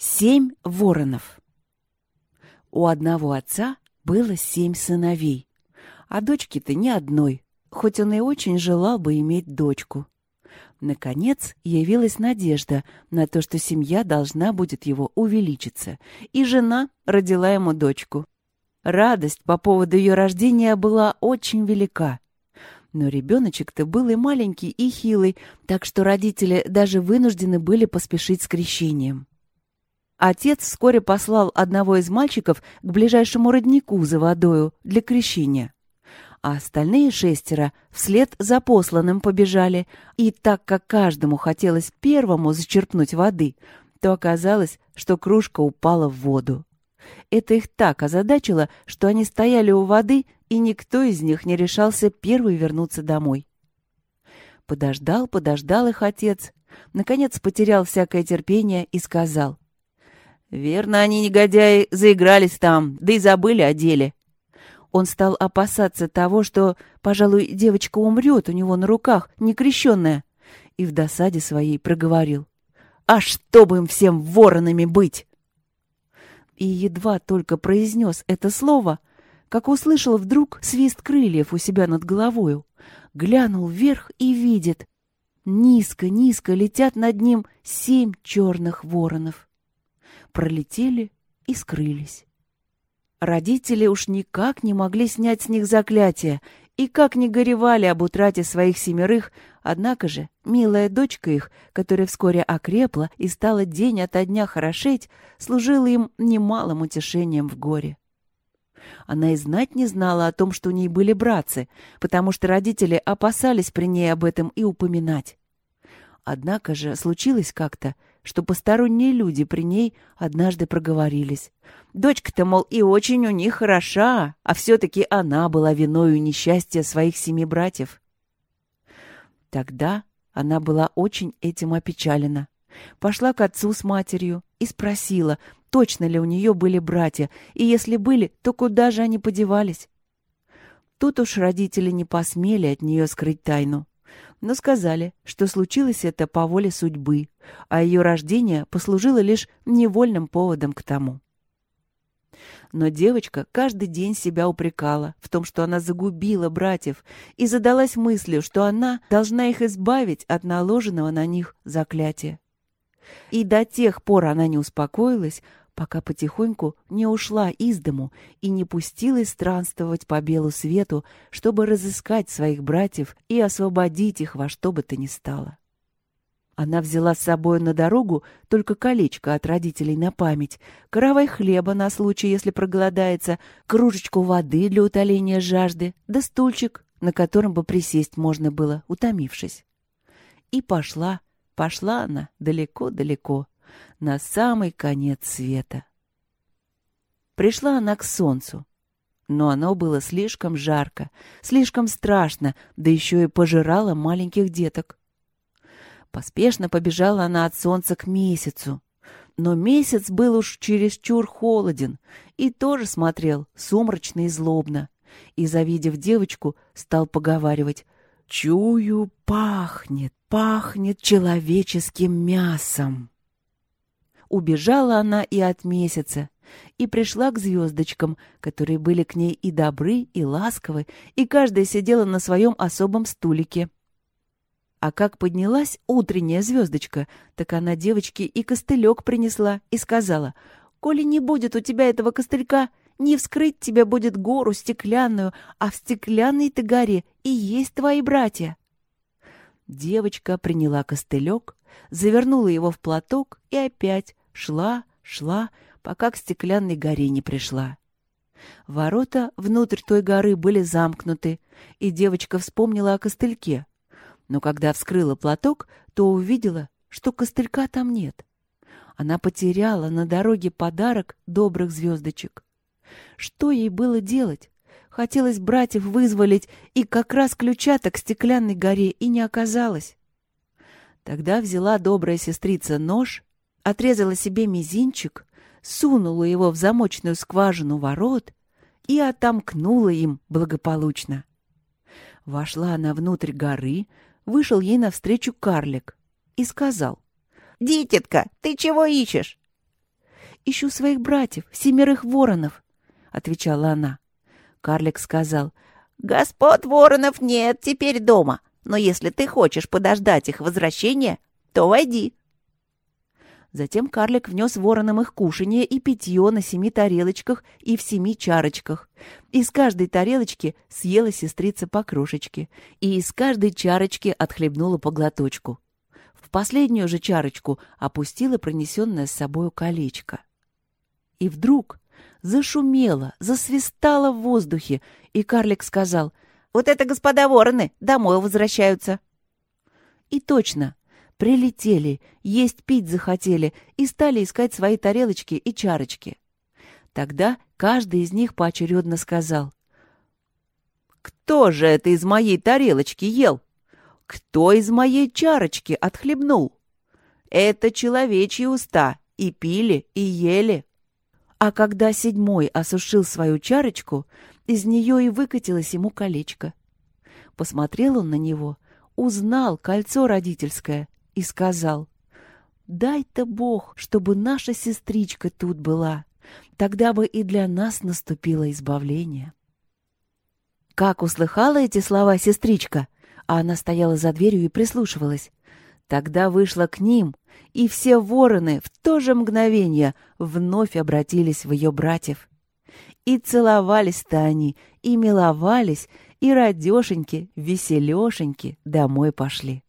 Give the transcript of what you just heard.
Семь воронов. У одного отца было семь сыновей, а дочки-то ни одной, хоть он и очень желал бы иметь дочку. Наконец явилась надежда на то, что семья должна будет его увеличиться, и жена родила ему дочку. Радость по поводу ее рождения была очень велика. Но ребеночек-то был и маленький, и хилый, так что родители даже вынуждены были поспешить с крещением. Отец вскоре послал одного из мальчиков к ближайшему роднику за водою для крещения. А остальные шестеро вслед за посланным побежали, и так как каждому хотелось первому зачерпнуть воды, то оказалось, что кружка упала в воду. Это их так озадачило, что они стояли у воды, и никто из них не решался первый вернуться домой. Подождал, подождал их отец, наконец потерял всякое терпение и сказал — Верно, они, негодяи, заигрались там, да и забыли о деле. Он стал опасаться того, что, пожалуй, девочка умрет у него на руках, некрещенная, и в досаде своей проговорил. «А чтобы им всем воронами быть!» И едва только произнес это слово, как услышал вдруг свист крыльев у себя над головою, глянул вверх и видит. Низко-низко летят над ним семь черных воронов пролетели и скрылись. Родители уж никак не могли снять с них заклятие, и как не горевали об утрате своих семерых, однако же милая дочка их, которая вскоре окрепла и стала день ото дня хорошеть, служила им немалым утешением в горе. Она и знать не знала о том, что у ней были братцы, потому что родители опасались при ней об этом и упоминать. Однако же случилось как-то, что посторонние люди при ней однажды проговорились. Дочка-то, мол, и очень у них хороша, а все-таки она была виною несчастья своих семи братьев. Тогда она была очень этим опечалена. Пошла к отцу с матерью и спросила, точно ли у нее были братья, и если были, то куда же они подевались. Тут уж родители не посмели от нее скрыть тайну но сказали, что случилось это по воле судьбы, а ее рождение послужило лишь невольным поводом к тому. Но девочка каждый день себя упрекала в том, что она загубила братьев, и задалась мыслью, что она должна их избавить от наложенного на них заклятия. И до тех пор она не успокоилась, пока потихоньку не ушла из дому и не пустилась странствовать по белу свету, чтобы разыскать своих братьев и освободить их во что бы то ни стало. Она взяла с собой на дорогу только колечко от родителей на память, каравай хлеба на случай, если проголодается, кружечку воды для утоления жажды, да стульчик, на котором бы присесть можно было, утомившись. И пошла, пошла она далеко-далеко, на самый конец света. Пришла она к солнцу, но оно было слишком жарко, слишком страшно, да еще и пожирало маленьких деток. Поспешно побежала она от солнца к месяцу, но месяц был уж чересчур холоден и тоже смотрел сумрачно и злобно, и, завидев девочку, стал поговаривать «Чую, пахнет, пахнет человеческим мясом». Убежала она и от месяца, и пришла к звездочкам, которые были к ней и добры, и ласковы, и каждая сидела на своем особом стулике. А как поднялась утренняя звездочка, так она девочке и костылек принесла и сказала, «Коли не будет у тебя этого костылька, не вскрыть тебе будет гору стеклянную, а в стеклянной-то горе и есть твои братья». Девочка приняла костылек, завернула его в платок и опять Шла, шла, пока к стеклянной горе не пришла. Ворота внутрь той горы были замкнуты, и девочка вспомнила о костыльке. Но когда вскрыла платок, то увидела, что костылька там нет. Она потеряла на дороге подарок добрых звездочек. Что ей было делать? Хотелось братьев вызволить, и как раз ключа-то к стеклянной горе и не оказалось. Тогда взяла добрая сестрица нож отрезала себе мизинчик, сунула его в замочную скважину ворот и отомкнула им благополучно. Вошла она внутрь горы, вышел ей навстречу карлик и сказал. «Дитятка, ты чего ищешь?» ищу своих братьев, семерых воронов», — отвечала она. Карлик сказал, «Господ воронов нет теперь дома, но если ты хочешь подождать их возвращения, то войди». Затем карлик внес воронам их кушанье и питье на семи тарелочках и в семи чарочках. Из каждой тарелочки съела сестрица по крошечке, и из каждой чарочки отхлебнула по глоточку. В последнюю же чарочку опустила пронесенное с собою колечко. И вдруг зашумело, засвистало в воздухе, и карлик сказал, «Вот это, господа вороны, домой возвращаются!» И точно, Прилетели, есть пить захотели и стали искать свои тарелочки и чарочки. Тогда каждый из них поочередно сказал. «Кто же это из моей тарелочки ел? Кто из моей чарочки отхлебнул? Это человечьи уста, и пили, и ели». А когда седьмой осушил свою чарочку, из нее и выкатилось ему колечко. Посмотрел он на него, узнал кольцо родительское и сказал, «Дай-то Бог, чтобы наша сестричка тут была, тогда бы и для нас наступило избавление». Как услыхала эти слова сестричка, а она стояла за дверью и прислушивалась, тогда вышла к ним, и все вороны в то же мгновение вновь обратились в ее братьев. И целовались-то они, и миловались, и радешеньки, веселешеньки домой пошли.